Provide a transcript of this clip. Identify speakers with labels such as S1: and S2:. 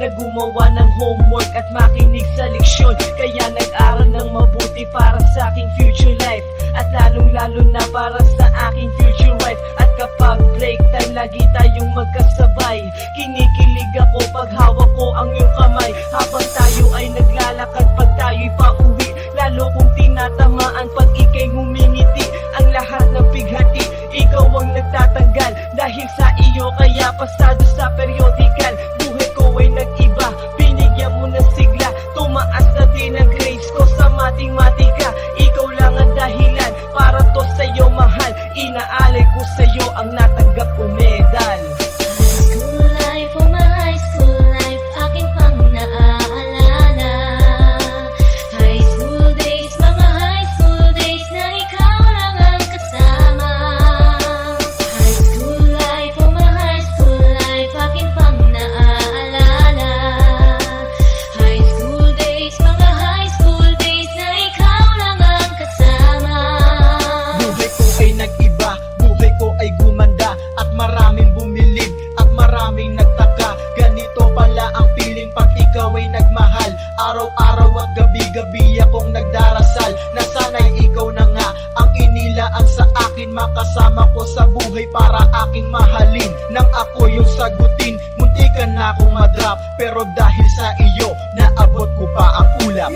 S1: Na gumawa ng homework at makinig sa leksyon. Kaya nag-aral ng mabuti para sa aking future life. At lalong lalo na para sa aking future wife. At kapag break time lagi tayong magkasabay. Kinikilig ako pag hawak ko ang iyong kamay. Habang tayo ay naglalakad pag tayo'y pauwi Lalo kong tinatamaan pag ikay ngumingiti. Ang lahat ng pighati, ikaw ang nagtatanggal. Dahil sa iyo kaya pasado
S2: Araw-araw at gabi-gabi akong nagdarasal. Na sana'y ikaw na nga ang inilaan sa akin Makasama ko sa buhay para aking mahalin. Nang ako yung sagutin, muntikan na akong madrop Pero dahil sa iyo, naabot ko pa ang ulap